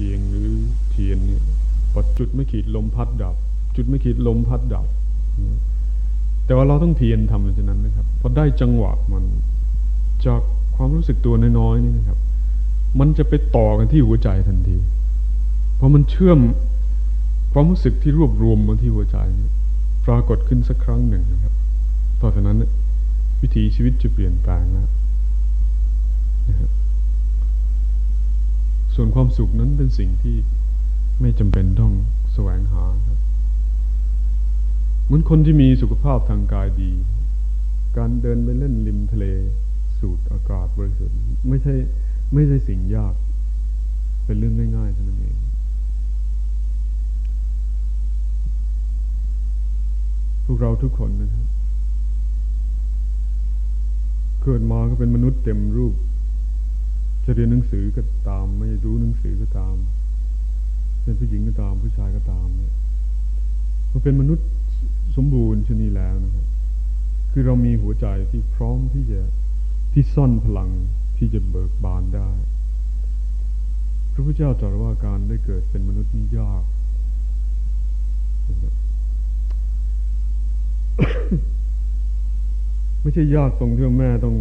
เกียงหรือเทียนเนี่ยพอจุดไม่ขีดลมพัดดับ จุดไม่ขีดลมพัดดับ แต่ว่าเราต้องเทียนทำอย่างนั้นนะครับพอได้จังหวะมันจากความรู้สึกตัวน้อยๆนี่นะครับ มันจะไปต่อกันที่หัวใจทันที เพอมันเชื่อมความรู้สึกที่รวบรวมมาที่หัวใจนี่ปรากฏขึ้นสักครั้งหนึ่งนะครับ ต่อจากนั้นวิถีชีวิตจะเปลี่ยนแปลงแล้วนะครับ ส่วนความสุขนั้นเป็นสิ่งที่ไม่จำเป็นต้องแสวงหาครับเหมือนคนที่มีสุขภาพทางกายดี การเดินไปเล่นริมทะเล สูดอากาศบริสุทธิ์ไม่ใช่ไม่ใช่สิ่งยาก เป็นเรื่องง่ายๆเท่านั้นเองพวกเราทุกคนนะครับ เกิดมาก็เป็นมนุษย์เต็มรูป จะเรียนหนังสือก็ตาม ไม่รู้หนังสือก็ตาม เป็นผู้หญิงก็ตาม ผู้ชายก็ตามเนี่ยมันเป็นมนุษย์สมบูรณ์ชนีแล้วนะครับ คือเรามีหัวใจที่พร้อมที่จะที่ซ่อนพลังที่จะเบิกบานได้ พระพุทธเจ้าตรัสว่าการได้เกิดเป็นมนุษย์นี่ยาก ไม่ใช่ยากตรงที่ว่าแม่ต้อง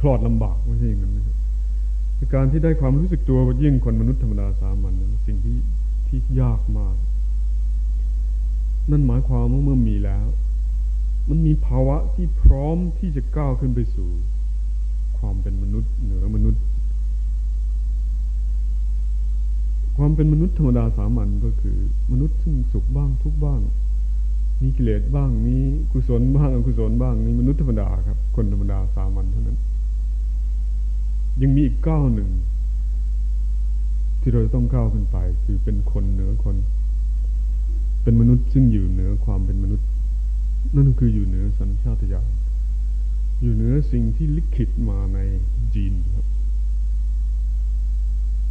คลอดลำบากไม่ใช่อย่างนั้นนะครับ การที่ได้ความรู้สึกตัวยิ่งคนมนุษย์ธรรมดาสามัญนั้นสิ่งที่ที่ยากมาก นั่นหมายความว่าเมื่อมีแล้ว มันมีภาวะที่พร้อมที่จะก้าวขึ้นไปสู่ ความเป็นมนุษย์เหนือมนุษย์ ความเป็นมนุษย์ธรรมดาสามัญก็คือ มนุษย์ซึ่งสุขบ้างทุกบ้าง มีกิเลสบ้าง มีกุศลบ้างอกุศลบ้างนี่มนุษย์ธรรมดาครับ คนธรรมดาสามัญเท่านั้น ยังมีอีกก้าวหนึ่ง ที่เราต้องก้าวขึ้นไป คือเป็นคนเหนือคน เป็นมนุษย์ซึ่งอยู่เหนือความเป็นมนุษย์ นั่นคืออยู่เหนือสัญชาตญาณอยู่เหนือสิ่งที่ลิขิตมาในจีนครับ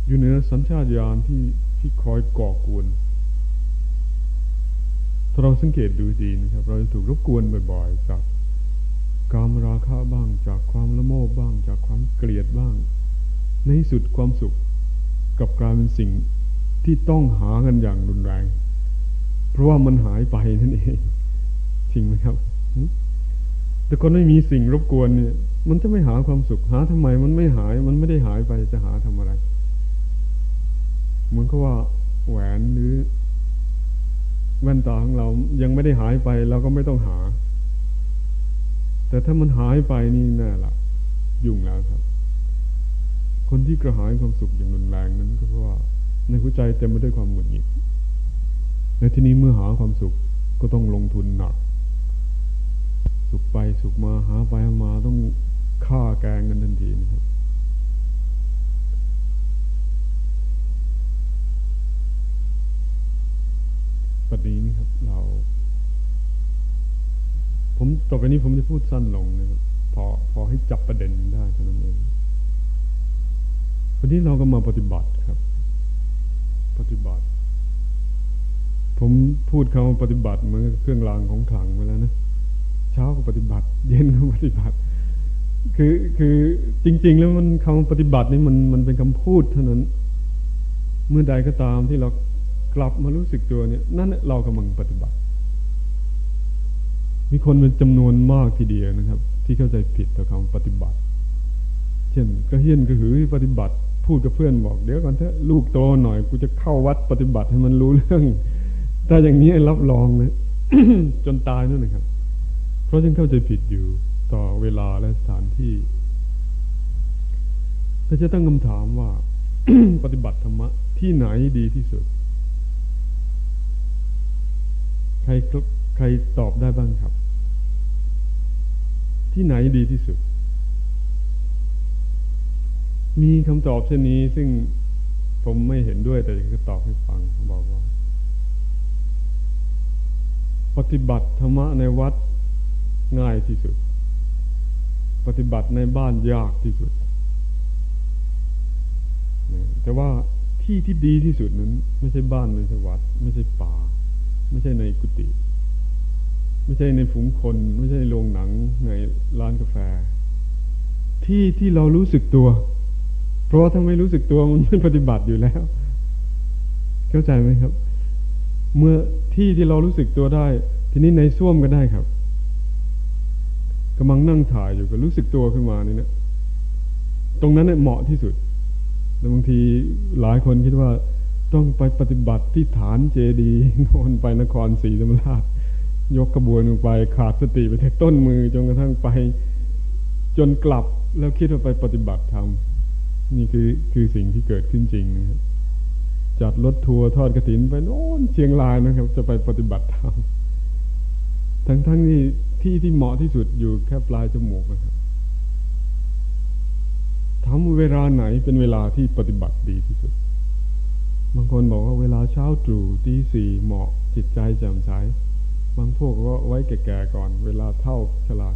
อยู่เหนือสัญชาตญาณที่ที่คอยก่อกวนถ้าเราสังเกตดูดีนะครับ เราจะถูกรบกวนบ่อยๆจาก กามราคะบ้าง จากความละโมบบ้าง จากความเกลียดบ้าง ในสุดความสุขกับกลายเป็นสิ่งที่ต้องหากันอย่างรุนแรง เพราะว่ามันหายไปนั่นเองจริงไหมครับ แต่คนไม่มีสิ่งรบกวนเนี่ย มันจะไม่หาความสุขหาทำไม มันไม่หาย มันไม่ได้หายไปจะหาทำอะไรเหมือนกับว่าแหวนหรือแว่นตาของเรายังไม่ได้หายไปเราก็ไม่ต้องหา แต่ถ้ามันหายไปนี่แน่ละยุ่งแล้วครับ คนที่กระหายความสุขอย่างรุนแรงนั้น ก็เพราะว่าในหัวใจเต็มไปด้วยความหงุดหงิดในที่นี้เมื่อหาความสุขก็ต้องลงทุนหนัก สุขไปสุขมาหาไปมาต้องฆ่าแกงกันทันทีนะครับปัจจุบันนี้ครับเรา ผมต่อไปนี้ผมจะพูดสั้นลงนะครับพอพอให้จับประเด็นได้เท่านั้นเองวันนี้เราก็มาปฏิบัติครับ ปฏิบัติ ผมพูดคำปฏิบัติเหมือนเครื่องรางของขลังไปแล้วนะเช้าก็ปฏิบัติ เย็นก็ปฏิบัติ คือคือจริง ๆ แล้วมันคำปฏิบัตินี่มันมันเป็นคำพูดเท่านั้น เมื่อใดก็ตามที่เรากลับมารู้สึกตัวเนี่ย นั่นเรากำลังปฏิบัติ มีคนเป็นจำนวนมากทีเดียวนะครับ ที่เข้าใจผิดต่อคำปฏิบัติ เช่นก็เฮียนก็หือปฏิบัติ พูดกับเพื่อนบอกเดี๋ยวก่อนเถอะลูกโตหน่อยกูจะเข้าวัดปฏิบัติให้มันรู้เรื่อง ถ้าอย่างนี้รับรองเลยจนตายนั่นนะครับ เพราะฉันเข้าใจผิดอยู่ต่อเวลาและสถานที่ถ้าจะตั้งคำถามว่า ปฏิบัติธรรมะที่ไหนดีที่สุด ใคร ใครตอบได้บ้างครับ ที่ไหนดีที่สุด มีคำตอบเช่นนี้ซึ่งผมไม่เห็นด้วยแต่จะตอบให้ฟังบอกว่า ปฏิบัติธรรมะในวัดง่ายที่สุด ปฏิบัติในบ้านยากที่สุด แต่ว่าที่ที่ดีที่สุดนั้น ไม่ใช่บ้านไม่ใช่วัด ไม่ใช่ป่า ไม่ใช่ในกุฏิ ไม่ใช่ในฝูงคน ไม่ใช่ในโรงหนังในร้านกาแฟ ที่ที่เรารู้สึกตัว เพราะว่าถ้าไม่รู้สึกตัวมันไม่ปฏิบัติอยู่แล้ว เข้าใจไหมครับ เมื่อที่ที่เรารู้สึกตัวได้ ทีนี้ในส้วมก็ได้ครับกำลังนั่งถ่ายอยู่ก็รู้สึกตัวขึ้นมานี่นะตรงนั้นเนี่ยเหมาะที่สุดแต่บางทีหลายคนคิดว่าต้องไปปฏิบัติที่ฐานเจดีนอนไปนครศรีธรรมราช ยกกระบวนลงไปขาดสติไปแทต้นมือจนกระทั่งไป จนกลับแล้วคิดว่าไปปฏิบัติธรรมนี่คือคือสิ่งที่เกิดขึ้นจริงนะครับจัดรถทัวร์ทอดกระถินไปโน่นเชียงรายนะครับ จะไปปฏิบัติธรรมทั้งทั้งที่ที่ที่เหมาะที่สุดอยู่แค่ปลายจมูกนะครับทำเวลาไหนเป็นเวลาที่ปฏิบัติดีที่สุด บางคนบอกว่าเวลาเช้าตรู่ตีสี่เหมาะจิตใจแจ่มใส บางพวกก็ไว้แก่ๆก่อน เวลาเท่าฉลาด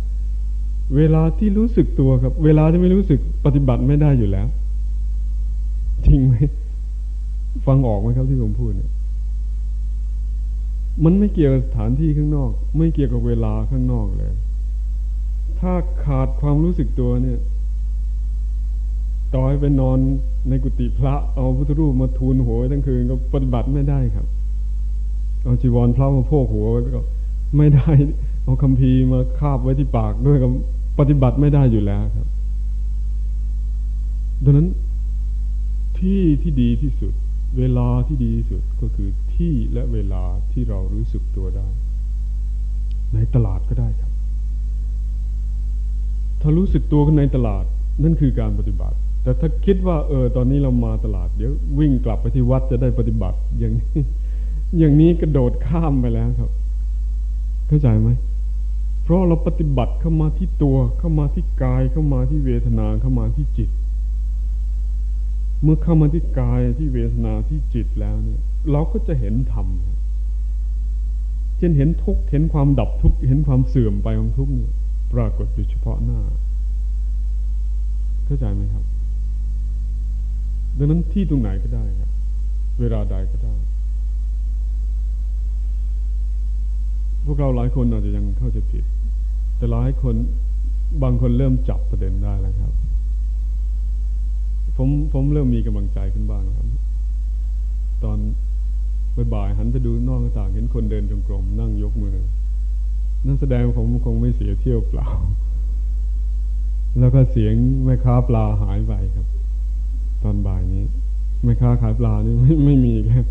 เวลาที่รู้สึกตัวครับ เวลาที่ไม่รู้สึกปฏิบัติไม่ได้อยู่แล้ว จริงไหมฟังออกไหมครับที่ผมพูดเนี่ยมันไม่เกี่ยวกับสถานที่ข้างนอก ไม่เกี่ยวกับเวลาข้างนอกเลย ถ้าขาดความรู้สึกตัวเนี่ย ต่อให้ไปนอนในกุฏิพระ เอาพุทธรูปมาทูลหัวทั้งคืนก็ปฏิบัติไม่ได้ครับ เอาจีวรพระมาโพกหัวไว้ก็ไม่ได้ เอาคำพีมาคาบไว้ที่ปากด้วยก็ปฏิบัติไม่ได้อยู่แล้วครับ ดังนั้นที่ที่ดีที่สุด เวลาที่ดีที่สุดก็คือที่และเวลาที่เรารู้สึกตัวได้ ในตลาดก็ได้ครับ ถ้ารู้สึกตัวในตลาดนั่นคือการปฏิบัติ แต่ถ้าคิดว่าเออตอนนี้เรามาตลาด เดี๋ยววิ่งกลับไปที่วัดจะได้ปฏิบัติอย่างนี้ อย่างนี้กระโดดข้ามไปแล้วครับ เข้าใจไหมเพราะเราปฏิบัติเข้ามาที่ตัวเข้ามาที่กายเข้ามาที่เวทนาเข้ามาที่จิต เมื่อเข้ามาที่กายที่เวทนาที่จิตแล้วเนี่ย เราก็จะเห็นธรรมเช่นเห็นทุกเห็นความดับทุกเห็นความเสื่อมไปของทุกเนี่ยปรากฏอยู่เฉพาะหน้า เข้าใจไหมครับ ดังนั้นที่ตรงไหนก็ได้ครับ เวลาใดก็ได้ วกเราหลายคนอาจจะยังเข้าใจผิด แต่หลายคนบางคนเริ่มจับประเด็นได้แล้วครับ ผมผมเริ่มมีกำลังใจขึ้นบ้างครับ ตอนบ่ายหันไปดูนอกต่างเห็นคนเดินจงกรมนั่งยกมือ นั่นแสดงผมคงไม่เสียเที่ยวเปล่า แล้วก็เสียงแม่ค้าปลาหายไปครับ ตอนบ่ายนี้แม่ค้าขายปลานี่ไม่ไม่มีแล้ว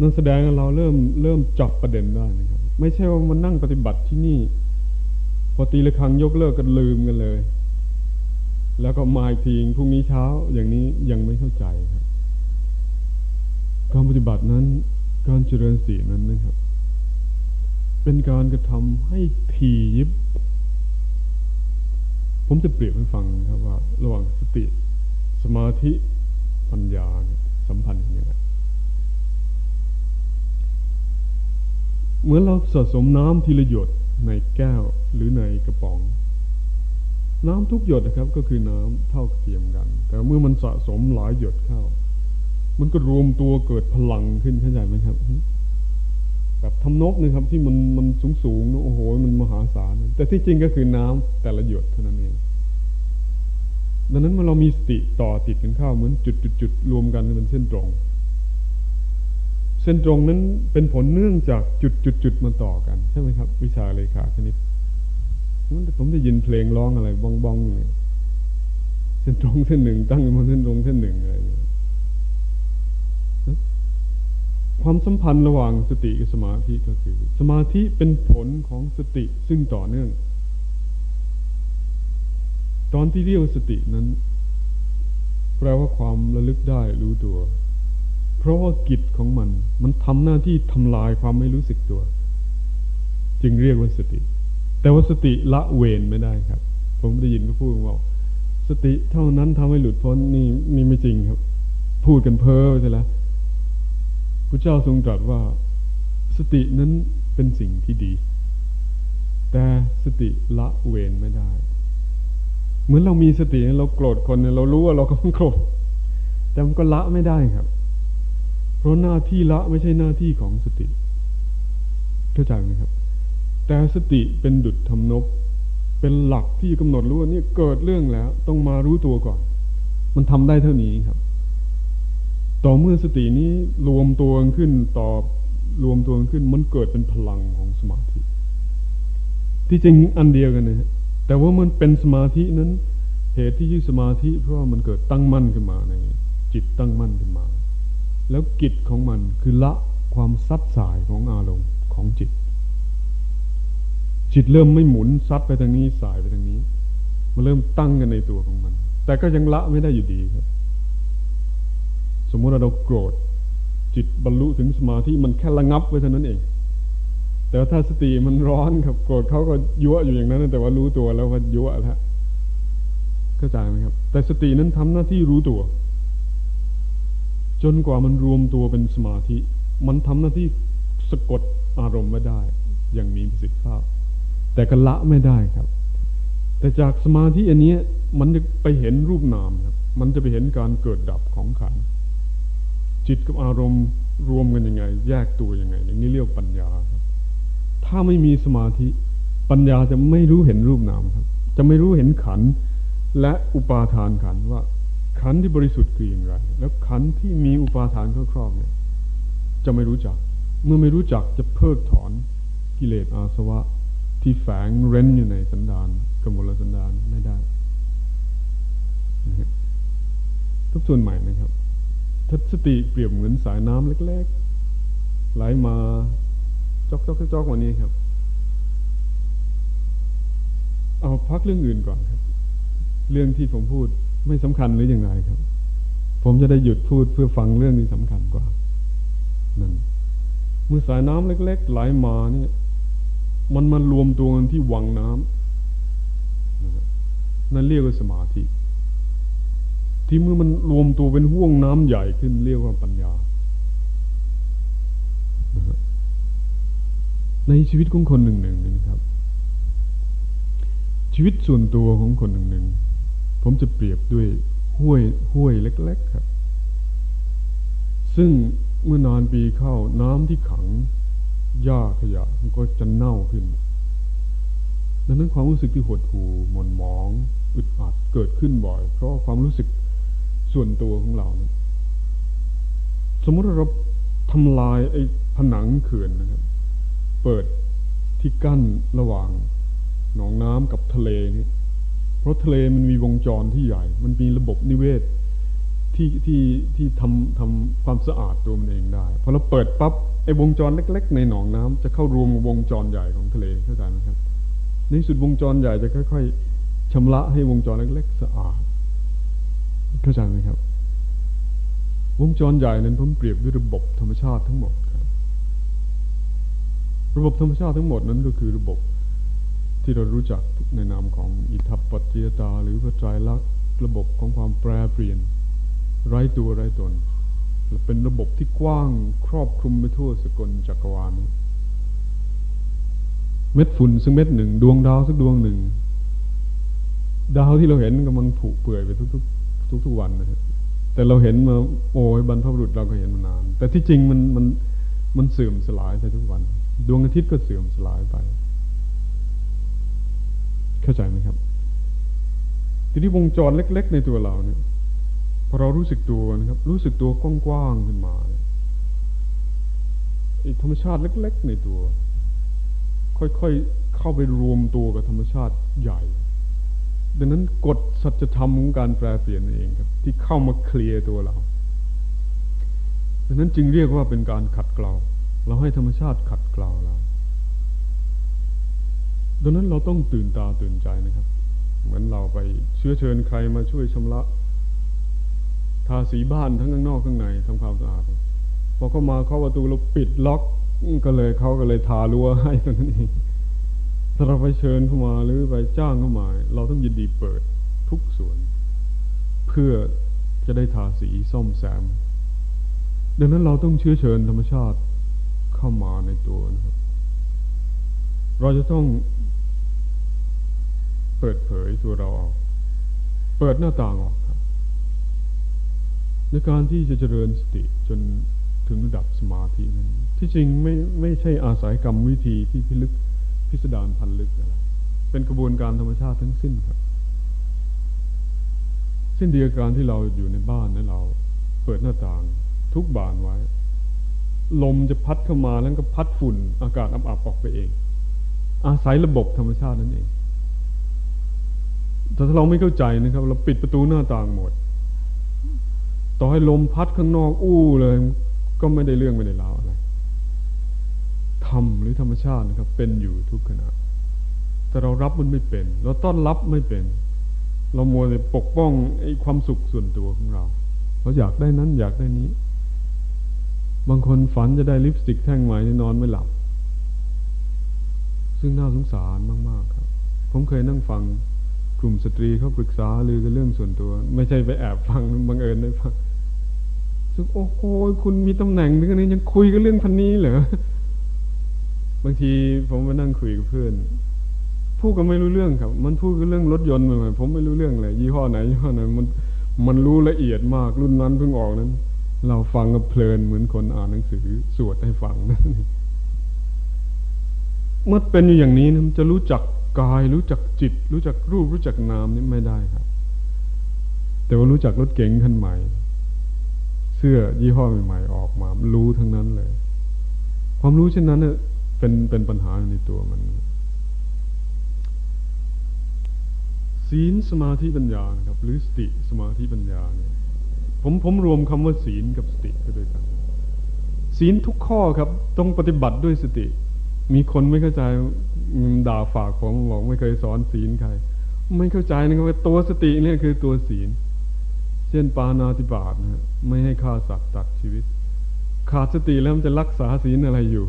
นั่นแสดงเราเริ่มเริ่มจับประเด็นได้นะครับ ไม่ใช่ว่ามันนั่งปฏิบัติที่นี่ พอตีละครั้งยกเลิกกันลืมกันเลย แล้วก็มาอีกทีพรุ่งนี้เช้าอย่างนี้ยังไม่เข้าใจครับการปฏิบัตินั้น การเจริญสีนั้นนะครับ เป็นการกระทำให้ทียิบ ผมจะเปรียบให้ฟังครับว่า ระหว่างสติ สมาธิปัญญาสัมพันธ์กันยังไง เหมือนเราสะสมน้ำทีละหยดในแก้วหรือในกระป๋อง น้ำทุกหยดนะครับก็คือน้ำเท่าเทียมกัน แต่เมื่อมันสะสมหลายหยดเข้า มันก็รวมตัวเกิดพลังขึ้นเข้าใจไหมครับแบบทำนกนะครับที่มันมันสูงสูงโอ้โหมันมหาศาลแต่ที่จริงก็คือน้ำแต่ละหยดเท่านั้นเองดังนั้นเมื่อเรามีสติต่อติดกันเข้าเหมือนจุดจุดจุดรวมกันเป็นเส้นตรง เส้นตรงนั้นเป็นผลเนื่องจากจุดจุดจุดมาต่อกัน ใช่ไหมครับ วิชาเลขาคณิตผมได้ยินเพลงร้องอะไรบ้องบ้องเนี่ยเส้นตรงเส้นหนึ่งตั้งมาเส้นตรงเส้นหนึ่งอะไรเนี่ยความสัมพันธ์ระหว่างสติกับสมาธิก็คือ สมาธิเป็นผลของสติซึ่งต่อเนื่อง ตอนที่เรียกสตินั้น แปลว่าความระลึกได้รู้ตัว เพราะว่ากิจของมัน มันทำหน้าที่ทำลายความไม่รู้สึกตัว จึงเรียกว่าสติ แต่ว่าสติละเวนไม่ได้ครับ ผมได้ยินก็พูดว่าสติเท่านั้นทำให้หลุดพ้นนี่นี่ไม่จริงครับ พูดกันเพ้อใช่แล้วพระเจ้าทรงตรัสว่า สตินั้นเป็นสิ่งที่ดี แต่สติละเวนไม่ได้ เหมือนเรามีสติเราโกรธคนเนี่ยเรารู้ว่าเรากำลังโกรธแต่มันก็ละไม่ได้ครับ เพราะหน้าที่ละไม่ใช่หน้าที่ของสติเข้าใจไหมครับ แต่สติเป็นดุจทำนบเป็นหลักที่กำหนดรู้ว่านี่เกิดเรื่องแล้ว ต้องมารู้ตัวก่อน มันทำได้เท่านี้ครับ ต่อเมื่อสตินี้รวมตัวขึ้นต่อรวมตัวขึ้น มันเกิดเป็นพลังของสมาธิ ที่จริงอันเดียวกันนะแต่ว่ามันเป็นสมาธินั้น เหตุที่ชื่อสมาธิ เพราะมันเกิดตั้งมั่นขึ้นมาในจิตตั้งมั่นขึ้นมา แล้วกิจของมันคือละความซัดสายของอารมณ์ของจิต จิตเริ่มไม่หมุนซัดไปทางนี้สายไปทางนี้ มันเริ่มตั้งกันในตัวของมัน แต่ก็ยังละไม่ได้อยู่ดีครับ สมมติเราโกรธ จิตบรรลุถึงสมาธิมันแค่ระงับไว้เท่านั้นเอง แต่ถ้าสติมันร้อนครับ โกรธเขาก็ยั่วอยู่อย่างนั้นแต่ว่ารู้ตัวแล้วว่ายั่วแล้วเข้าใจไหมครับ แต่สตินั้นทำหน้าที่รู้ตัว จนกว่ามันรวมตัวเป็นสมาธิ มันทำหน้าที่สะกดอารมณ์ไม่ได้ อย่างมีประสิทธิภาพ แต่ก็ละไม่ได้ครับ แต่จากสมาธิอันนี้มันจะไปเห็นรูปนามครับ มันจะไปเห็นการเกิดดับของขันจิตกับอารมณ์รวมกันยังไง แยกตัวยังไง อย่างนี้เรียกปัญญาครับ ถ้าไม่มีสมาธิ ปัญญาจะไม่รู้เห็นรูปนามครับ จะไม่รู้เห็นขันและอุปาทานขันว่า ขันที่บริสุทธิ์คืออย่างไร แล้วขันที่มีอุปาทานครอบเนี่ยจะไม่รู้จัก เมื่อไม่รู้จักจะเพิกถอนกิเลสอาสวะ ที่แฝงเร้นอยู่ในสันดานกมลสันดานไม่ได้ทุกส่วนใหม่นะครับทัศติเปรียบเหมือนสายน้ำเล็กๆ ไหลมาจอกจอกจอกวันนี้ครับ เอาพักเรื่องอื่นก่อนครับ เรื่องที่ผมพูด ไม่สำคัญหรืออย่างไรครับ ผมจะได้หยุดพูดเพื่อฟังเรื่องที่สำคัญกว่านั่นเมื่อสายน้ำเล็ก ๆ ไหลมาเนี่ย มันมารวมตัวกันที่วังน้ำนั่นเรียกว่าสมาธิ ที่เมื่อมันรวมตัวเป็นห่วงน้ำใหญ่ขึ้นเรียกว่าปัญญา ในชีวิตของคนหนึ่งหนึ่งนะครับ ชีวิตส่วนตัวของคนหนึ่งหนึ่ง ผมจะเปรียบด้วยห้วยห้วยเล็ก ๆ ครับ ซึ่งเมื่อนานปีเข้าน้ำที่ขังหญ้าขยะมันก็จะเน่าขึ้น ดังนั้นความรู้สึกที่หดหู่หม่นหมองอึดอัดเกิดขึ้นบ่อย เพราะความรู้สึกส่วนตัวของเรานะสมมติเราทำลายไอ้ผนังเขื่อนนะครับ เปิดที่กั้นระหว่างหนองน้ำกับทะเลนี่ เพราะทะเลมันมีวงจรที่ใหญ่ มันมีระบบนิเวศที่ที่ที่ทำทำความสะอาดตัวมันเองได้พอเราเปิดปั๊บไอ้วงจรเล็ก ๆ ในหนองน้ำจะเข้ารวมวงจรใหญ่ของทะเลเข้าใจไหมครับ ในสุดวงจรใหญ่จะค่อย ๆชำระให้วงจรเล็ก ๆ สะอาดเข้าใจไหมครับ วงจรใหญ่นั้นผมเปรียบด้วยระบบธรรมชาติทั้งหมดครับ ระบบธรรมชาติทั้งหมดนั้นก็คือระบบที่เรารู้จัก ในนามของอิทัปปัจจิตา หรือพระไตรลักษณ์ระบบของความแปรเปลี่ยน ไร้ตัวไร้ตน เป็นระบบที่กว้างครอบคลุมไปทั่วสกลจักรวาลเม็ดฝุ่นซึ่งเม็ดหนึ่ง ดวงดาวสักดวงหนึ่ง ดาวที่เราเห็นกำลังผุเปื่อยไปทุกๆ ทุกๆวันนะครับแต่เราเห็นมาโอ้ยบรรพบุรุษเราก็เห็นมานาน แต่ที่จริงมันมันมันเสื่อมสลายไปทุกวัน ดวงอาทิตย์ก็เสื่อมสลายไป เข้าใจไหมครับ ทีนี้วงจรเล็ก ๆ ในตัวเราเนี่ยพอเรารู้สึกตัวนะครับ รู้สึกตัวกว้างๆขึ้นมาอธรรมชาติเล็ก ๆ ในตัว ค่อยๆเข้าไปรวมตัวกับธรรมชาติใหญ่ ดังนั้นกฎสัจธรรมของการแปลเปลี่ยนเองครับ ที่เข้ามาเคลียร์ตัวเราดังนั้นจึงเรียกว่าเป็นการขัดเกลาเราให้ธรรมชาติขัดเกลาเรา ดังนั้นเราต้องตื่นตาตื่นใจนะครับ เหมือนเราไปเชื้อเชิญใครมาช่วยชำระ ทาสีบ้านทั้งข้างนอกข้างในทำความสะอาดพอเข้ามาเข้าประตูเราปิดล็อกก็เลยเขาก็เลยทารั้วให้ตอนนั้นเองถ้าเราไปเชิญเข้ามาหรือไปจ้างเข้ามา เราต้องยินดีเปิดทุกส่วน เพื่อจะได้ทาสีซ่อมแซม ดังนั้นเราต้องเชื้อเชิญธรรมชาติเข้ามาในตัวนะครับ เราจะต้อง เปิดเผยตัวเราออก เปิดหน้าต่างออกครับ ในการที่จะเจริญสติจนถึงระดับสมาธินั้นที่จริงไม่ไม่ใช่อาศัยกรรมวิธีที่พิลึกพิสดารพันลึกอะไรเป็นกระบวนการธรรมชาติทั้งสิ้นครับเส้นเดียวกันที่เราอยู่ในบ้านนั้นเรา เปิดหน้าต่าง ทุกบานไว้ ลมจะพัดเข้ามาแล้วก็พัดฝุ่นอากาศอับๆออกไปเอง อาศัยระบบธรรมชาตินั่นเอง แต่ถ้าเราไม่เข้าใจนะครับ เราปิดประตูหน้าต่างหมด ต่อให้ลมพัดข้างนอกอู้เลย ก็ไม่ได้เรื่องไม่ได้ราวอะไรธรรมหรือธรรมชาตินะครับ เป็นอยู่ทุกขณะ แต่เรารับมันไม่เป็น เราต้อนรับไม่เป็น เรามัวแต่ปกป้องไอ้ความสุขส่วนตัวของเรา เราอยากได้นั้นอยากได้นี้ บางคนฝันจะได้ลิปสติกแท่งใหม่นอนไม่หลับ ซึ่งน่าสงสารมาก ๆ ครับ ผมเคยนั่งฟัง กลุ่มสตรีเขาปรึกษาหรือกันเรื่องส่วนตัว ไม่ใช่ไปแอบฟังบังเอิญได้ฟังซึ่งโอ้โหคุณมีตำแหน่งถึงนี้ยังคุยกันเรื่องพันนี้เหรอบางทีผมไปนั่งคุยกับเพื่อนพูดก็ไม่รู้เรื่องครับ มันพูดกันเรื่องรถยนต์ใหม่ๆผมไม่รู้เรื่องเลยยี่ห้อไหนยี่ห้อไหนมันมันรู้ละเอียดมาก รุ่นนั้นเพิ่งออกนั้น เราฟังก็เพลินเหมือนคนอ่านหนังสือสวดให้ฟังนะเมื่อเป็นอยู่อย่างนี้นะจะรู้จัก กายรู้จักจิต รู้จักรูปรู้จักนามนี่ไม่ได้ครับ แต่ว่ารู้จักรถเก๋งคันใหม่ เสื้อยี่ห้อใหม่ๆออกมา รู้ทั้งนั้นเลย ความรู้เช่นนั้นเเป็นเป็นปัญหาในตัวมัน ศีลสมาธิปัญญานะครับ หรือสติสมาธิปัญญาเนี่ยผมผมรวมคำว่าศีลกับสติก็ด้วยกัน ศีลทุกข้อครับ ต้องปฏิบัติด้วยสติ มีคนไม่เข้าใจด่าฝากผมบอกไม่เคยสอนศีลใคร ไม่เข้าใจนะครับว่าตัวสติเนี่ยคือตัวศีล เช่นปานาติบาตนะไม่ให้ฆ่าสัตว์ตัดชีวิต ขาดสติแล้วมันจะรักษาศีลอะไรอยู่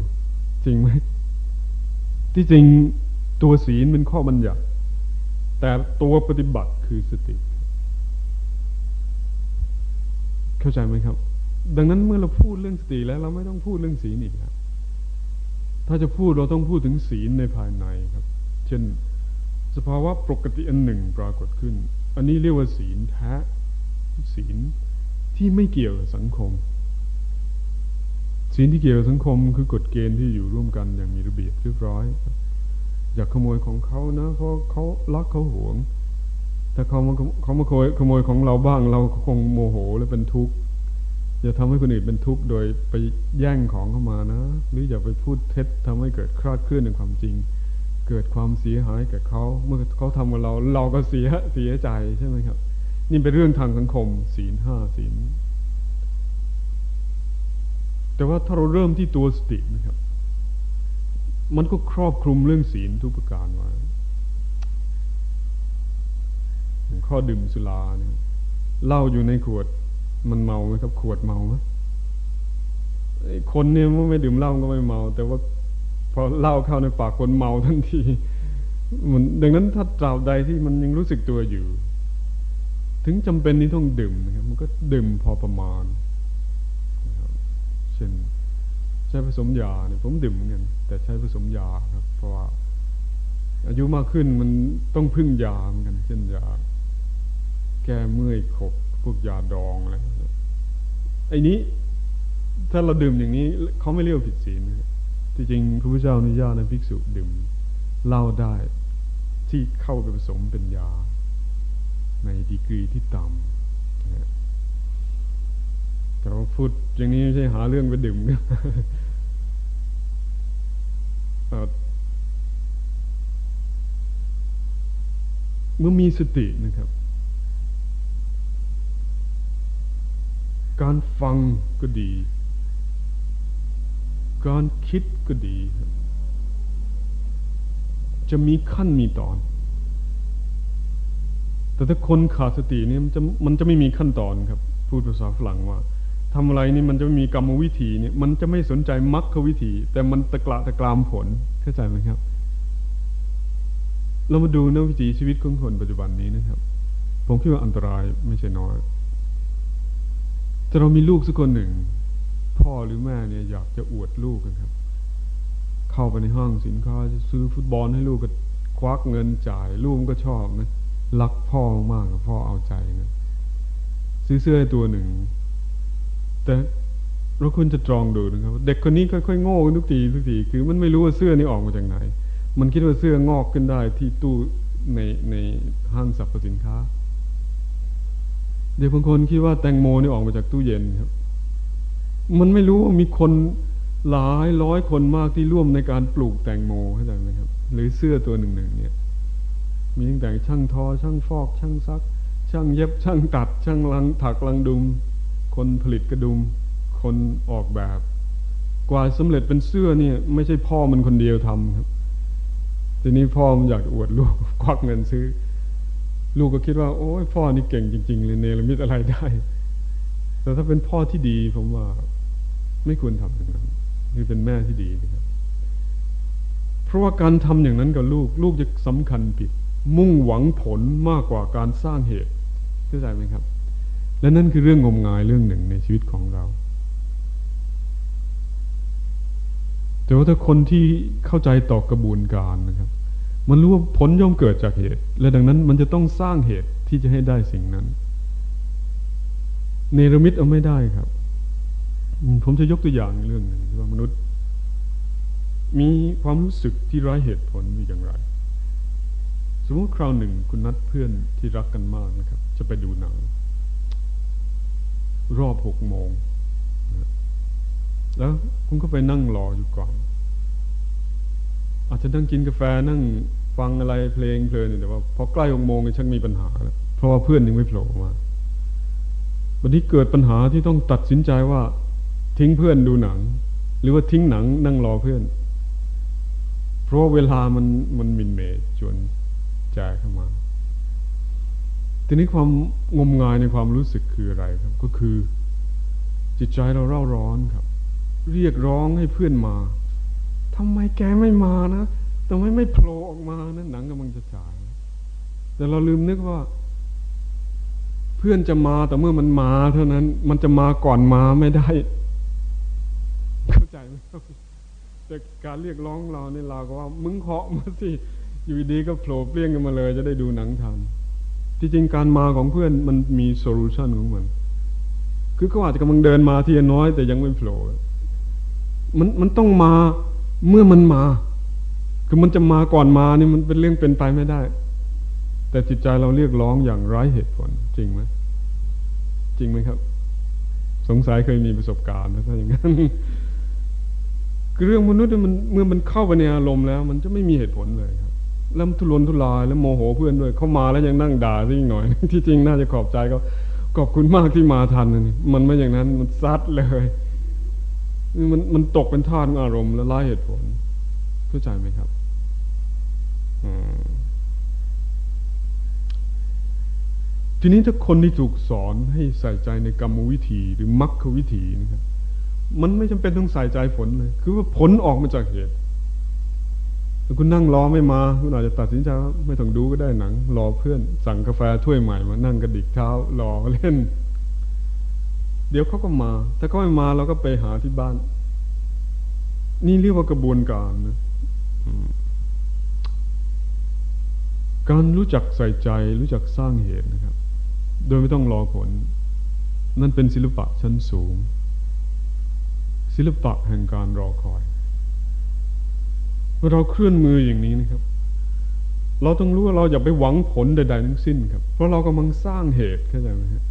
จริงไหมที่จริงตัวศีลเป็นข้อบัญญัติ แต่ตัวปฏิบัติคือสติ เข้าใจไหมครับ ดังนั้นเมื่อเราพูดเรื่องสติแล้วเราไม่ต้องพูดเรื่องศีลอีกครับ ถ้าจะพูดเราต้องพูดถึงศีลในภายในครับ เช่น สภาวะปกติอันหนึ่งปรากฏขึ้น อันนี้เรียกว่าศีลแท้ ศีลที่ไม่เกี่ยวกับสังคม ศีลที่เกี่ยวกับสังคมคือกฎเกณฑ์ที่อยู่ร่วมกันอย่างมีระเบียบเรียบร้อย อยากขโมยของเขานะเพราะเขารักเขาหวงแต่เขามาเขามาขโมยขโมยของเราบ้าง เราคงโมโหและเป็นทุกข์ อย่าทำให้คนอื่นเป็นทุกข์โดยไปแย่งของเข้ามานะ หรืออย่าไปพูดเท็จทำให้เกิดคลาดเคลื่อนในความจริง เกิดความเสียหายแก่เขาเมื่อเขาทำกับเรา เราก็เสียเสียใจใช่ไหมครับ นี่เป็นเรื่องทางสังคม ศีลห้าศีลแต่ว่าถ้าเราเริ่มที่ตัวสตินะครับ มันก็ครอบคลุมเรื่องศีลทุกประการไว้ข้อดื่มสุราเนี่ยเหล้าอยู่ในขวด มันเมาไหมครับ ขวดเมาไหมคนเนี่ยไม่ดื่มเหล้าก็ไม่เมา แต่ว่าพอเหล้าเข้าในปากคนเมาทันทีมันดังนั้นถ้าตราบใดที่มันยังรู้สึกตัวอยู่ ถึงจำเป็นที่ต้องดื่มนะครับมันก็ดื่มพอประมาณเช่นใช้ผสมยาเนี่ยผมดื่มเหมือนกันแต่ใช้ผสมยาครับ เพราะว่าอายุมากขึ้นมันต้องพึ่งยาเหมือนกัน เช่นยา แก้เมื่อยขบ พวกยาดองอะไรไอ้นี้ ถ้าเราดื่มอย่างนี้เขาไม่เรียกผิดศีลที่จริงพระพุทธเจ้าอนุญาตในภิกษุดื่มเหล้าได้ที่เข้าไปผสมเป็นยา ในดีกรีที่ต่ำแต่ว่าพูดอย่างนี้ไม่ใช่หาเรื่องไปดื่มเมื่อมีสตินะครับ การฟังก็ดี การคิดก็ดี จะมีขั้นมีตอน แต่ถ้าคนขาดสตินี่มันจะมันจะไม่มีขั้นตอนครับ พูดภาษาฝรั่งว่าทำอะไรนี่มันจะไม่มีกรรมวิธีเนี่ยมันจะไม่สนใจมรรควิธี แต่มันตะกละตะกรามผลเข้าใจไหมครับ เรามาดูนวิถีชีวิตของคนปัจจุบันนี้นะครับ ผมคิดว่าอันตรายไม่ใช่น้อย ถ้าเรามีลูกสักคนหนึ่ง พ่อหรือแม่เนี่ยอยากจะอวดลูกกันครับ เข้าไปในห้างสินค้าจะซื้อฟุตบอลให้ลูกก็ควักเงินจ่าย ลูกก็ชอบนะรักพ่อมากพ่อเอาใจนะซื้อเสื้อตัวหนึ่ง แต่เราควรจะตรองดูนะครับ เด็กคนนี้ค่อยๆโง่กันทุกทีทุกทีคือมันไม่รู้ว่าเสื้อนี้ออกมาจากไหน มันคิดว่าเสื้องอกขึ้นได้ที่ตู้ในในห้างสรรพสินค้า เด็กบางคนคิดว่าแตงโมนี่ออกมาจากตู้เย็นครับ มันไม่รู้ว่ามีคนหลายร้อยคนมากที่ร่วมในการปลูกแตงโมเข้าใจไหมครับ หรือเสื้อตัวหนึ่งหนึ่งเนี่ย มีตั้งแต่ช่างทอ ช่างฟอก ช่างซัก ช่างเย็บ ช่างตัด ช่างลังถักลังดุม คนผลิตกระดุม คนออกแบบ กว่าสำเร็จเป็นเสื้อเนี่ย ไม่ใช่พ่อมันคนเดียวทำครับ ทีนี้พ่อมันอยากอวดลูกควักเงินซื้อ ลูกก็คิดว่า โอ้ยพ่อนี่เก่งจริง ๆ เลยเนรมิตอะไรได้ แต่ถ้าเป็นพ่อที่ดีผมว่า ไม่ควรทำอย่างนั้นคือเป็นแม่ที่ดีนะครับ เพราะว่าการทำอย่างนั้นกับลูก ลูกจะสำคัญผิด มุ่งหวังผลมากกว่าการสร้างเหตุเข้าใจไหมครับ และนั่นคือเรื่องงมงายเรื่องหนึ่งในชีวิตของเราแต่ว่าถ้าคนที่เข้าใจต่อกระบวนการนะครับ มันรู้ว่าผลย่อมเกิดจากเหตุ และดังนั้นมันจะต้องสร้างเหตุที่จะให้ได้สิ่งนั้น เนรมิตเอาไม่ได้ครับ ผมจะยกตัวอย่างเรื่องหนึ่งว่ามนุษย์ มีความรู้สึกที่ร้ายเหตุผลมีอย่างไร สมมติคราวหนึ่งคุณนัดเพื่อนที่รักกันมากนะครับ จะไปดูหนัง รอบหกโมง แล้วคุณก็ไปนั่งรออยู่ก่อน อาจจะนั่งกินกาแฟนั่งฟังอะไรเพลงเพลินแต่ว่าพอใกล้หกโมงก็ชักมีปัญหาแล้วเพราะว่าเพื่อนยังไม่โผล่มาวันนี้เกิดปัญหาที่ต้องตัดสินใจว่า ทิ้งเพื่อนดูหนัง หรือว่าทิ้งหนังนั่งรอเพื่อน เพราะเวลามันมันมินเมจจนแจเข้ามา ทีนี้ความงมงายในความรู้สึกคืออะไรครับ ก็คือ จิตใจเราเร่าร้อนครับ เรียกร้องให้เพื่อนมา ทำไมแกไม่มานะทำไมไม่โผล่ออกมานะหนังกำลังจะฉาย แต่เราลืมนึกว่า เพื่อนจะมาแต่เมื่อมันมาเท่านั้น มันจะมาก่อนมาไม่ได้ เข้าใจไหมแต่การเรียกร้องเราเนี่ยเราก็ว่า มึงเคาะมาสิอยู่ดีก็โผล่เปลี่ยงกันมาเลย จะได้ดูหนังทันที่จริงการมาของเพื่อนมันมีโซลูชันของมัน คือเขาอาจจะกำลังเดินมาทีน้อย แต่ยังไม่โผล่มันมันต้องมา เมื่อมันมา คือมันจะมาก่อนมานี่มันเป็นเรื่องเป็นไปไม่ได้ แต่จิตใจเราเรียกร้องอย่างไร้เหตุผล จริงไหมจริงไหมครับ สงสัยเคยมีประสบการณ์นะถ้าอย่างนั้นเรื่องมนุษย์มันเมื่อมันเข้าไปในอารมณ์แล้ว มันจะไม่มีเหตุผลเลยครับแล้วทุรนทุรายแล้วโมโหเพื่อนด้วยเข้ามาแล้วยังนั่งด่าซิ่งหน่อย ที่จริงน่าจะขอบใจก็ขอบคุณมากที่มาทันนี่มันไม่อย่างนั้นมันซัดเลย มันมันตกเป็นทาสอารมณ์และไร้เหตุผล เข้าใจไหมครับทีนี้ถ้าคนที่ถูกสอนให้ใส่ใจในกรรมวิธีหรือมรรควิธีนะครับมันไม่จำเป็นต้องใส่ใจผลเลย คือว่าผลออกมาจากเหตุถ้าคุณนั่งรอไม่มา คุณอาจจะตัดสินใจไม่ต้องดูก็ได้หนัง รอเพื่อน สั่งกาแฟถ้วยใหม่มานั่งกระดิกเท้ารอเล่น เดี๋ยวเขาก็มา ถ้าเขาไม่มาเราก็ไปหาที่บ้าน นี่เรียกว่ากระบวนการนะการรู้จักใส่ใจ รู้จักสร้างเหตุนะครับ โดยไม่ต้องรอผล นั่นเป็นศิลปะชั้นสูง ศิลปะแห่งการรอคอยเมื่อเราเคลื่อนมืออย่างนี้นะครับ เราต้องรู้ว่าเราอย่าไปหวังผลใดๆทั้งสิ้นครับ เพราะเรากำลังสร้างเหตุเข้าใจไหมครับ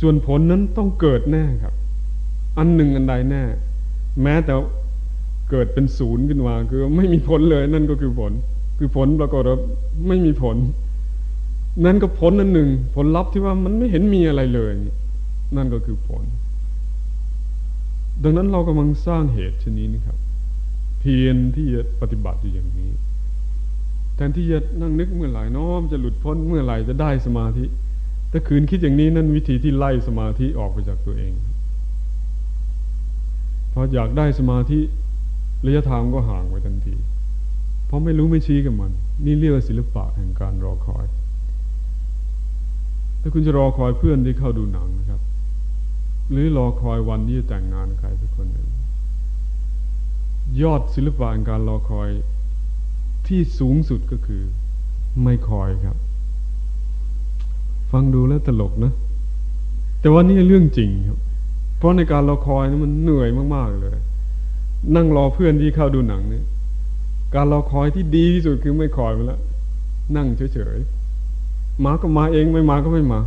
ส่วนผลนั้นต้องเกิดแน่ครับ อันหนึ่งอันใดแน่ แม้แต่เกิดเป็นศูนย์ขึ้นมาคือไม่มีผลเลยนั่นก็คือผล คือผลปรากฏว่าไม่มีผล นั่นก็ผลอันหนึ่ง ผลลัพธ์ที่ว่ามันไม่เห็นมีอะไรเลย นั่นก็คือผล ดังนั้นเรากำลังสร้างเหตุชนี้นะครับ เพียรที่จะปฏิบัติอยู่อย่างนี้แทนที่จะนั่งนึกเมื่อไหร่น้อมจะหลุดพ้นเมื่อไหร่จะได้สมาธิ ถ้าคืนคิดอย่างนี้นั่นวิธีที่ไล่สมาธิออกไปจากตัวเองพออยากได้สมาธิระยะทางก็ห่างไปทันที เพราะไม่รู้ไม่ชี้กับมัน นี่เรียกว่าศิลปะแห่งการรอคอย ถ้าคุณจะรอคอยเพื่อนที่เข้าดูหนังนะครับ หรือรอคอยวันที่จะแต่งงานใครสักคนหนึ่งยอดศิลปะแห่งการรอคอยที่สูงสุดก็คือไม่คอยครับ ฟังดูแล้วตลกนะ แต่ว่านี่เรื่องจริงครับ เพราะในการรอคอยนะมันเหนื่อยมากๆเลย นั่งรอเพื่อนที่เข้าดูหนังเนี่ยการรอคอยที่ดีที่สุดคือไม่คอยมาแล้วนั่งเฉยๆมาก็มาเองไม่มาก็ไม่มา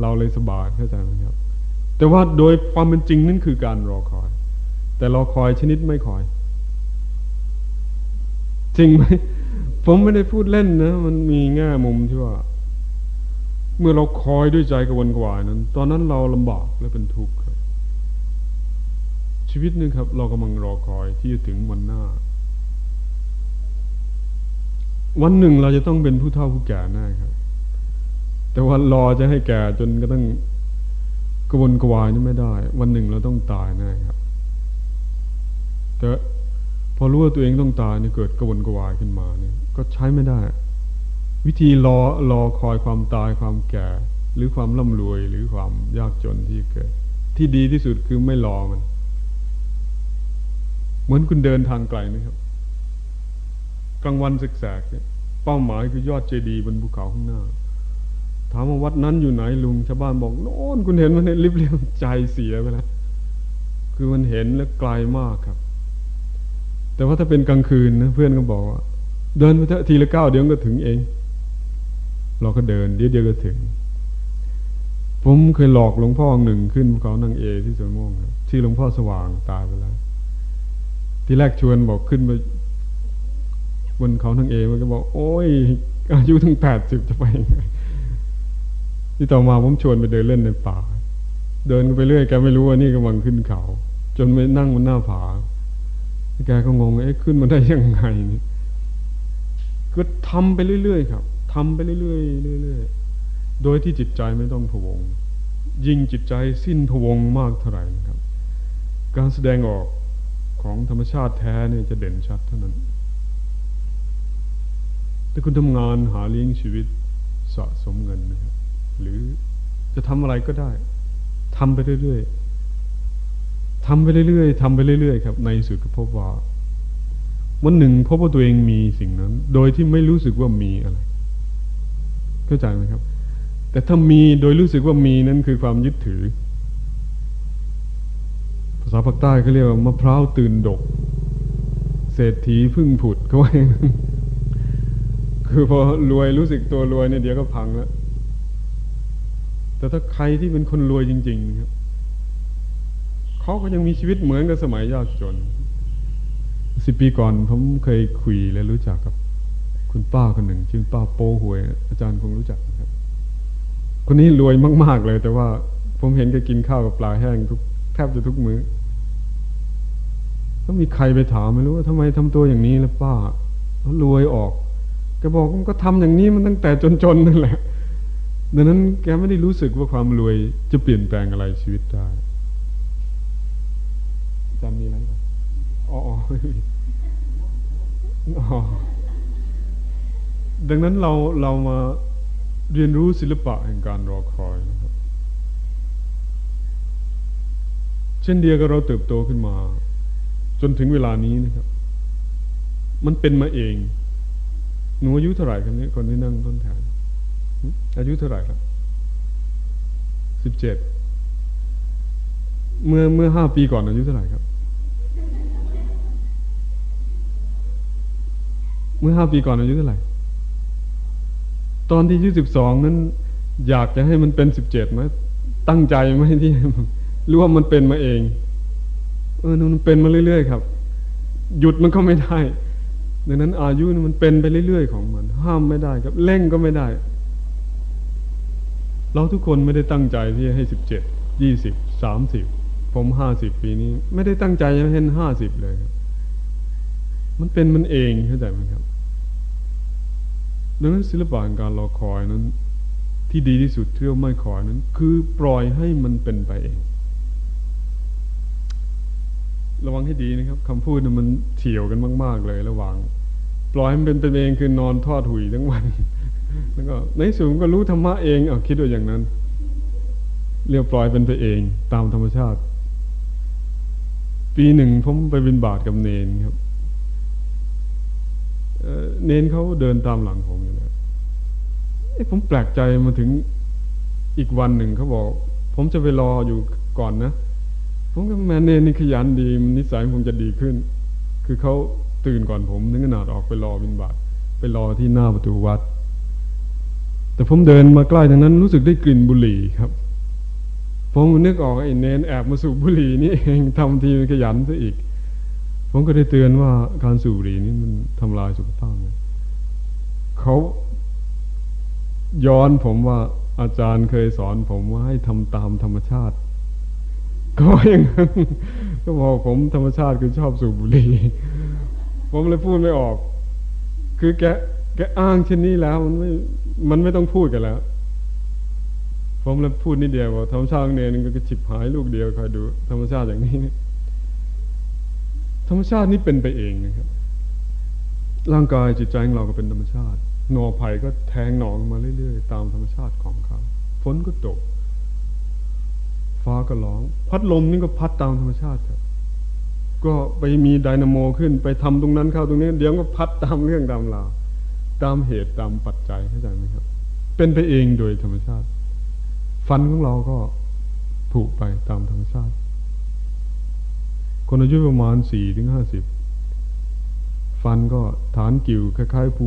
เราเลยสบายเข้าใจไหมครับ แต่ว่าโดยความเป็นจริงนั่นคือการรอคอย แต่รอคอยชนิดไม่คอย จริงไหมผมไม่ได้พูดเล่นนะ มันมีแง่มุมที่ว่า เมื่อเราคอยด้วยใจกระวนกระวายนั้น ตอนนั้นเราลำบากและเป็นทุกข์ชีวิตนึงครับ เรากำลังรอคอยที่จะถึงวันหน้า วันหนึ่งเราจะต้องเป็นผู้เฒ่าผู้แก่แน่ครับ แต่ว่ารอจะให้แก่จนก็ต้องกระวนกระวายนี่ไม่ได้ วันหนึ่งเราต้องตายแน่ครับแต่พอรู้ว่าตัวเองต้องตายนี่เกิดกระวนกระวายขึ้นมาเนี่ย ก็ใช้ไม่ได้ วิธีรอรอคอยความตายความแก่ หรือความร่ำรวยหรือความยากจนที่เกิด ที่ดีที่สุดคือไม่รอมัน เหมือนคุณเดินทางไกลนะครับ กลางวันแสกๆเนี่ยเป้าหมายคือยอดเจดีย์บนภูเขาข้างหน้า ถามว่าวัดนั้นอยู่ไหนลุงชาวบ้านบอกโน่นคุณเห็นมันเนี่ยริบเรียงใจเสียไปแล้วคือมันเห็นแล้วไกลมากครับ แต่ว่าถ้าเป็นกลางคืนนะเพื่อนก็บอกว่า เดินไปเถอะทีละก้าวเดี๋ยวก็ถึงเอง เราก็เดินเดี๋ยวเดียวก็ถึง ผมเคยหลอกหลวงพ่อหนึ่งขึ้นเขานางเอที่สวนม่วงที่หลวงพ่อสว่างตายไปแล้ว ที่แรกชวนบอกขึ้นไปบนเขานางเอมันก็บอก โอ้ยอายุถึงแปดสิบจะไปยังไงที่ต่อมาผมชวนไปเดินเล่นในป่า เดินไปเรื่อยแกไม่รู้ว่านี่กำลังขึ้นเขา จนไปนั่งบนหน้าผาแกก็งงเอ๊ะขึ้นมาได้ยังไงนี่ก็ทำไปเรื่อยๆครับ ทำไปเรื่อยๆเรื่อยๆ โดยที่จิตใจไม่ต้องพวง ยิ่งจิตใจสิ้นพวงมากเท่าไหร่นะครับ การแสดงออกของธรรมชาติแท้เนี่ยจะเด่นชัดเท่านั้นแต่คุณทำงานหาเลี้ยงชีวิตสะสมเงินนะครับ หรือจะทำอะไรก็ได้ทำไปเรื่อยๆทำไปเรื่อยๆทำไปเรื่อยๆครับ ในสุดก็พบว่าวันหนึ่งพบว่าตัวเองมีสิ่งนั้น โดยที่ไม่รู้สึกว่ามีอะไร เข้าใจไหมครับ แต่ถ้ามีโดยรู้สึกว่ามีนั้นคือความยึดถือ ภาษาภาคใต้เขาเรียกว่ามะพร้าวตื่นดก เศรษฐีพึ่งผุดเขาว่าคือพอรวยรู้สึกตัวรวยเนี่ยเดี๋ยวก็พังแล้ว แต่ถ้าใครที่เป็นคนรวยจริง ๆ ครับเขาก็ยังมีชีวิตเหมือนกับสมัยยากจนสิบปีก่อนผมเคยคุยและรู้จักกับ คุณป้าคนหนึ่ง ชื่อป้าโป้หวย อาจารย์คงรู้จักครับ คนนี้รวยมาก ๆ เลย แต่ว่าผมเห็นแกกินข้าวกับปลาแห้งทุกแทบจะทุกมือ้อก็มีใครไปถามไม่รู้ว่าทำไมทำตัวอย่างนี้แล้วป้าเขารวยออกแกบอกมันก็ทำอย่างนี้มันตั้งแต่จนๆนั่นแหละดังนั้นแกไม่ได้รู้สึกว่าความรวยจะเปลี่ยนแปลงอะไรชีวิตได้จำมีอะไรบ้างอ๋อ ดังนั้นเราเรามาเรียนรู้ศิลปะแห่งการรอคอยนะครับ เช่นเดียวกับเราเติบโตขึ้นมา จนถึงเวลานี้นะครับ มันเป็นมาเอง หนูอายุเท่าไหร่ครับนี้คนที่นั่งต้นแถวอายุเท่าไหร่ครับสิบเจ็ดเมื่อเมื่อห้าปีก่อนอายุเท่าไหร่ครับ เมื่อห้าปีก่อนอายุเท่าไหร่ ตอนที่อายุสิบสองนั้น อยากจะให้มันเป็นสิบเจ็ดไหมตั้งใจไหมที่รู้ว่ามันเป็นมาเอง เออมันเป็นมาเรื่อยๆครับ หยุดมันก็ไม่ได้ดังนั้น อายุมันเป็นไปเรื่อยๆของมัน ห้ามไม่ได้ครับเร่งก็ไม่ได้ เราทุกคนไม่ได้ตั้งใจที่จะให้สิบเจ็ดยี่สิบสามสิบผมห้าสิบปีนี้ ไม่ได้ตั้งใจจะให้ห้าสิบเลยครับมันเป็นมันเองเข้าใจไหมครับ ดังนั้นศิลปะการรอคอยนั้น ที่ดีที่สุดเที่เราไม่คอยนั้น คือปล่อยให้มันเป็นไปเอง ระวังให้ดีนะครับคำพูดมันเฉียวกันมาก ๆ เลย ระหว่าง ปล่อยให้มันเป็นไปเองคือนอนทอดหุยทั้งวัน แล้วก็ในสูงก็รู้ธรรมะเองเอาคิดว่าอย่างนั้น เรียบปล่อยเป็นไปเองตามธรรมชาติ ปีหนึ่งผมไปบินบาทกับเนนครับ เนนเขาเดินตามหลังผมอยู่แล้ผมแปลกใจมาถึงอีกวันหนึ่งเขาบอก ผมจะไปรออยู่ก่อนนะ ผมก็แม่เนนนี่ขยันดีนิสัยคงจะดีขึ้น คือเขาตื่นก่อนผมนึกขนาดออกไปรอบินบาทไปรอที่หน้าประตูวัด แต่ผมเดินมาใกล้ทางนั้นรู้สึกได้กลิ่นบุหรี่ครับ ผมนึกออกไอ้เนนแอบมาสูบบุหรี่นี่เองทำทีมันขยันซะอีก ผมก็ได้เตือนว่าการสูบบุหรี่นี่มันทำลายสุขภาพเลยเขาย้อนผมว่าอาจารย์เคยสอนผมว่าให้ทำตามธรรมชาติ ก็อย่างนั้นก็บอกผมธรรมชาติคือชอบสูบบุหรี่ผมเลยพูดไม่ออก คือแกแกอ้างเช่นนี้แล้วมันไม่มันไม่ต้องพูดกันแล้ว ผมเลยพูดนิดเดียวว่าธรรมชาติเนี่ยนึงก็ฉิบหายลูกเดียวคอยดู ธรรมชาติอย่างนี้ ธรรมชาตินี้เป็นไปเองนะครับ ร่างกายจิตใจของเราก็เป็นธรรมชาติหนอไผ่ก็แทงหนองมาเรื่อยๆ ตามธรรมชาติของเขาฝนก็ตก ฟ้าก็ร้อง พัดลมนี่ก็พัดตามธรรมชาติครับก็ไปมีไดนาโมขึ้นไปทำตรงนั้นเข้าตรงนี้ เดี๋ยวก็พัดตามเรื่องตามราวตามเหตุตามปัจจัยเข้าใจไหมครับ เป็นไปเองโดยธรรมชาติ ฟันของเราก็ผุไปตามธรรมชาติ คนอายุประมาณสี่ถึงห้าสิบฟันก็ฐานกิ่วคล้ายๆผู